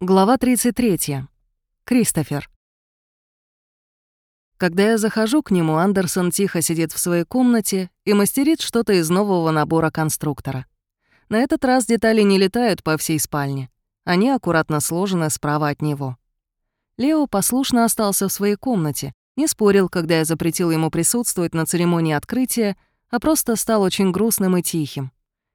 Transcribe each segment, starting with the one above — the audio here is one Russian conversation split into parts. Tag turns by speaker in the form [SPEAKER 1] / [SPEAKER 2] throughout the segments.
[SPEAKER 1] Глава 33. Кристофер. Когда я захожу к нему, Андерсон тихо сидит в своей комнате и мастерит что-то из нового набора конструктора. На этот раз детали не летают по всей спальне. Они аккуратно сложены справа от него. Лео послушно остался в своей комнате, не спорил, когда я запретил ему присутствовать на церемонии открытия, а просто стал очень грустным и тихим.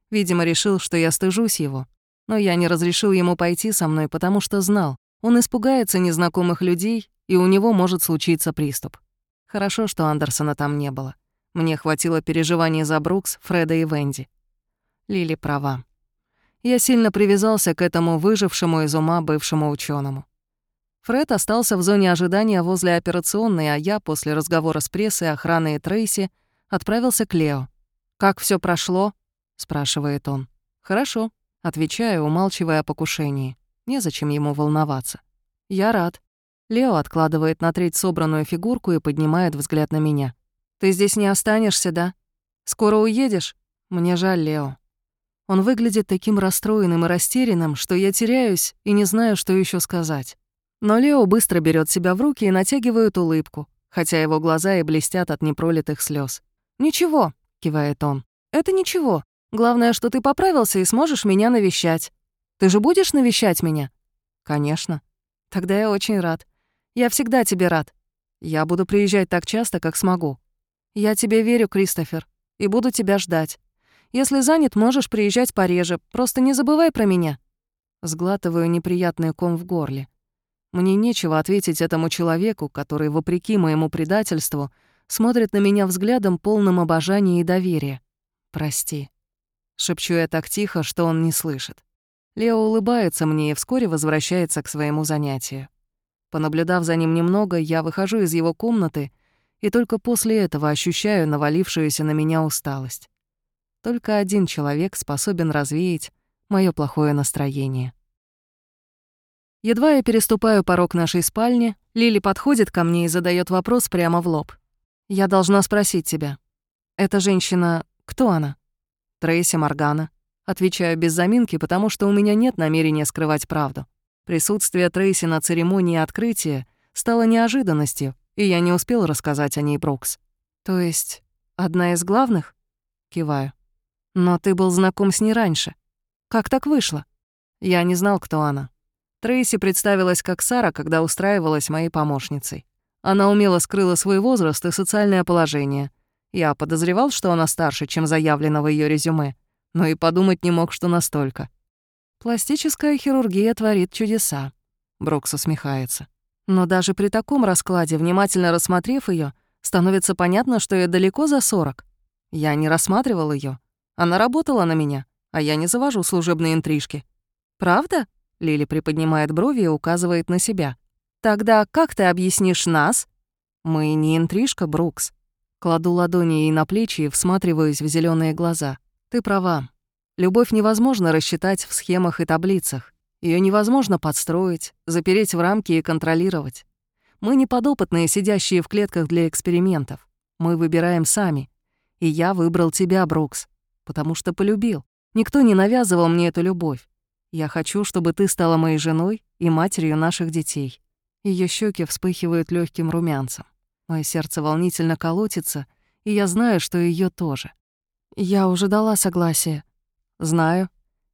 [SPEAKER 1] Видимо, решил, что я стыжусь его. Но я не разрешил ему пойти со мной, потому что знал, он испугается незнакомых людей, и у него может случиться приступ. Хорошо, что Андерсона там не было. Мне хватило переживаний за Брукс, Фреда и Венди. Лили права. Я сильно привязался к этому выжившему из ума бывшему ученому. Фред остался в зоне ожидания возле операционной, а я, после разговора с прессой, охраной и Трейси, отправился к Лео. «Как все прошло?» — спрашивает он. «Хорошо», Отвечаю, умалчивая о покушении. Незачем ему волноваться. Я рад. Лео откладывает на треть собранную фигурку и поднимает взгляд на меня. «Ты здесь не останешься, да? Скоро уедешь? Мне жаль, Лео». Он выглядит таким расстроенным и растерянным, что я теряюсь и не знаю, что еще сказать. Но Лео быстро берет себя в руки и натягивает улыбку, хотя его глаза и блестят от непролитых слез. «Ничего», — кивает он, — «это ничего. Главное, что ты поправился и сможешь меня навещать. Ты же будешь навещать меня?» «Конечно. Тогда я очень рад. Я всегда тебе рад. Я буду приезжать так часто, как смогу. Я тебе верю, Кристофер, и буду тебя ждать. Если занят, можешь приезжать пореже, просто не забывай про меня». Сглатываю неприятный ком в горле. Мне нечего ответить этому человеку, который, вопреки моему предательству, смотрит на меня взглядом полным обожания и доверия. Прости. Шепчу я так тихо, что он не слышит. Лео улыбается мне и вскоре возвращается к своему занятию. Понаблюдав за ним немного, я выхожу из его комнаты и только после этого ощущаю навалившуюся на меня усталость. Только один человек способен развеять моё плохое настроение. Едва я переступаю порог нашей спальни, Лили подходит ко мне и задает вопрос прямо в лоб. «Я должна спросить тебя. Эта женщина, кто она?» Трейси Моргана. Отвечаю без заминки, потому что у меня нет намерения скрывать правду. Присутствие Трейси на церемонии открытия стало неожиданностью, и я не успел рассказать о ней Брукс. То есть, одна из главных? Киваю. Но ты был знаком с ней раньше. Как так вышло? Я не знал, кто она. Трейси представилась как Сара, когда устраивалась моей помощницей. Она умело скрыла свой возраст и социальное положение — я подозревал, что она старше, чем заявлено в ее резюме, но и подумать не мог, что настолько. Пластическая хирургия творит чудеса. Брокс усмехается. Но даже при таком раскладе, внимательно рассмотрев ее, становится понятно, что я далеко за 40. Я не рассматривал ее. Она работала на меня, а я не завожу служебные интрижки. «Правда?» — Лили приподнимает брови и указывает на себя. «Тогда как ты объяснишь нас?» «Мы не интрижка, Брукс. Кладу ладони ей на плечи и всматриваюсь в зеленые глаза. Ты права. Любовь невозможно рассчитать в схемах и таблицах. Ее невозможно подстроить, запереть в рамки и контролировать. Мы не подопытные, сидящие в клетках для экспериментов. Мы выбираем сами. И я выбрал тебя, Брукс, потому что полюбил. Никто не навязывал мне эту любовь. Я хочу, чтобы ты стала моей женой и матерью наших детей. Ее щеки вспыхивают легким румянцем. Мое сердце волнительно колотится, и я знаю, что ее тоже. Я уже дала согласие. Знаю.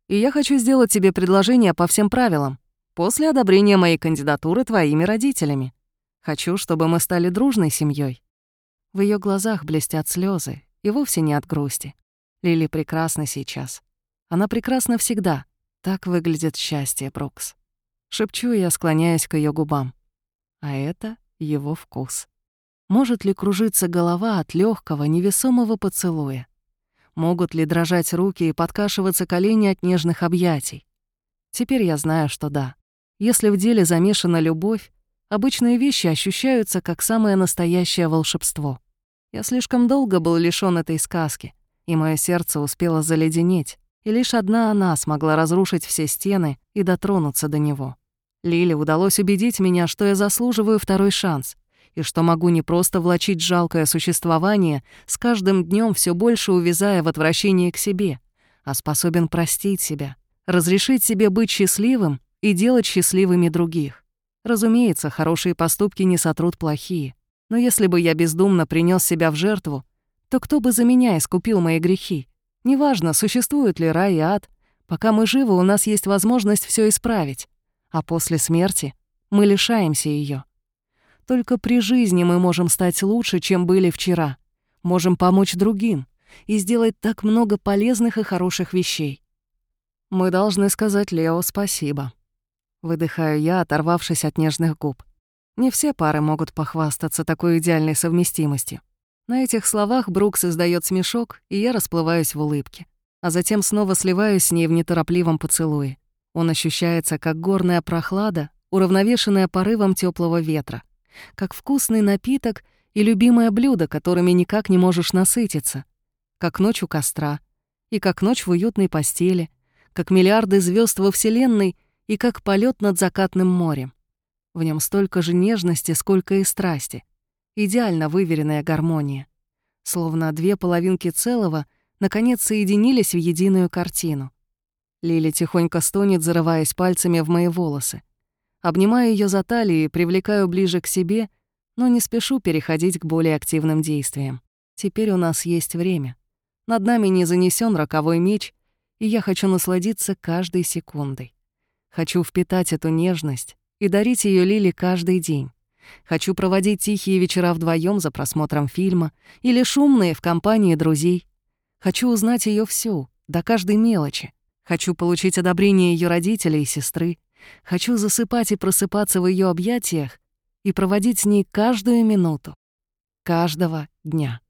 [SPEAKER 1] И я хочу сделать тебе предложение по всем правилам, после одобрения моей кандидатуры твоими родителями. Хочу, чтобы мы стали дружной семьей. В ее глазах блестят слезы, и вовсе не от грусти. Лили прекрасна сейчас. Она прекрасна всегда. Так выглядит счастье, Брукс. Шепчу я, склоняясь к ее губам. А это его вкус. Может ли кружиться голова от легкого, невесомого поцелуя? Могут ли дрожать руки и подкашиваться колени от нежных объятий? Теперь я знаю, что да. Если в деле замешана любовь, обычные вещи ощущаются как самое настоящее волшебство. Я слишком долго был лишён этой сказки, и мое сердце успело заледенеть, и лишь одна она смогла разрушить все стены и дотронуться до него. Лиле удалось убедить меня, что я заслуживаю второй шанс — и что могу не просто влачить жалкое существование, с каждым днем все больше увязая в отвращении к себе, а способен простить себя, разрешить себе быть счастливым и делать счастливыми других. Разумеется, хорошие поступки не сотрут плохие. Но если бы я бездумно принес себя в жертву, то кто бы за меня искупил мои грехи? Неважно, существует ли рай и ад, пока мы живы, у нас есть возможность все исправить, а после смерти мы лишаемся ее. Только при жизни мы можем стать лучше, чем были вчера, можем помочь другим и сделать так много полезных и хороших вещей. Мы должны сказать Лео спасибо. Выдыхаю я, оторвавшись от нежных губ. Не все пары могут похвастаться такой идеальной совместимостью. На этих словах Брукс издает смешок, и я расплываюсь в улыбке. А затем снова сливаюсь с ней в неторопливом поцелуе. Он ощущается, как горная прохлада, уравновешенная порывом теплого ветра, как вкусный напиток и любимое блюдо, которыми никак не можешь насытиться, как ночь у костра, и как ночь в уютной постели, как миллиарды звезд во Вселенной и как полет над закатным морем. В нем столько же нежности, сколько и страсти. Идеально выверенная гармония. Словно две половинки целого наконец соединились в единую картину. Лили тихонько стонет, зарываясь пальцами в мои волосы. Обнимаю ее за талию привлекаю ближе к себе, но не спешу переходить к более активным действиям. Теперь у нас есть время. Над нами не занесен роковой меч, и я хочу насладиться каждой секундой. Хочу впитать эту нежность, и дарить ее Лили каждый день. Хочу проводить тихие вечера вдвоем за просмотром фильма или шумные в компании друзей. Хочу узнать ее всю, до каждой мелочи. Хочу получить одобрение ее родителей и сестры. Хочу засыпать и просыпаться в ее объятиях и проводить с ней каждую минуту, каждого дня.